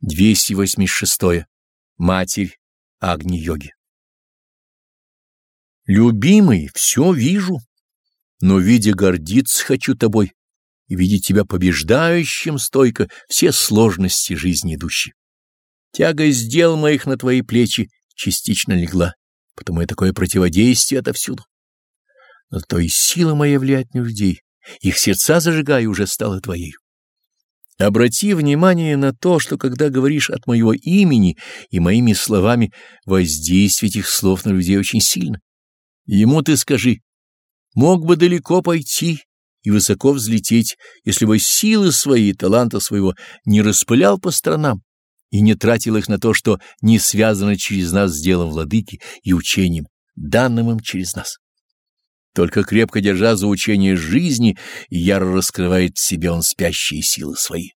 286. Матерь Агни-йоги. Любимый, все вижу, но, видя гордиться, хочу тобой и видеть тебя побеждающим стойко все сложности жизни идущие. Тягость дел моих на твои плечи частично легла, потому и такое противодействие отовсюду. Но то и сила моя влиять на людей, их сердца зажигая уже стала твоей. Обрати внимание на то, что когда говоришь от моего имени и моими словами, воздействие этих слов на людей очень сильно. Ему ты скажи, мог бы далеко пойти и высоко взлететь, если бы силы свои и таланта своего не распылял по сторонам и не тратил их на то, что не связано через нас с делом владыки и учением, данным им через нас. Только крепко держа за учение жизни, яро раскрывает в себе он спящие силы свои.